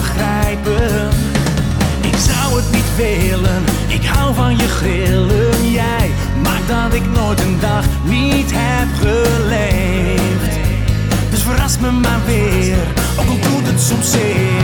begrijpen. Ik zou het niet willen, ik hou van je grillen. Jij Maar dat ik nooit een dag niet heb geleefd. Dus verras me maar weer, ook al doet het soms zeer.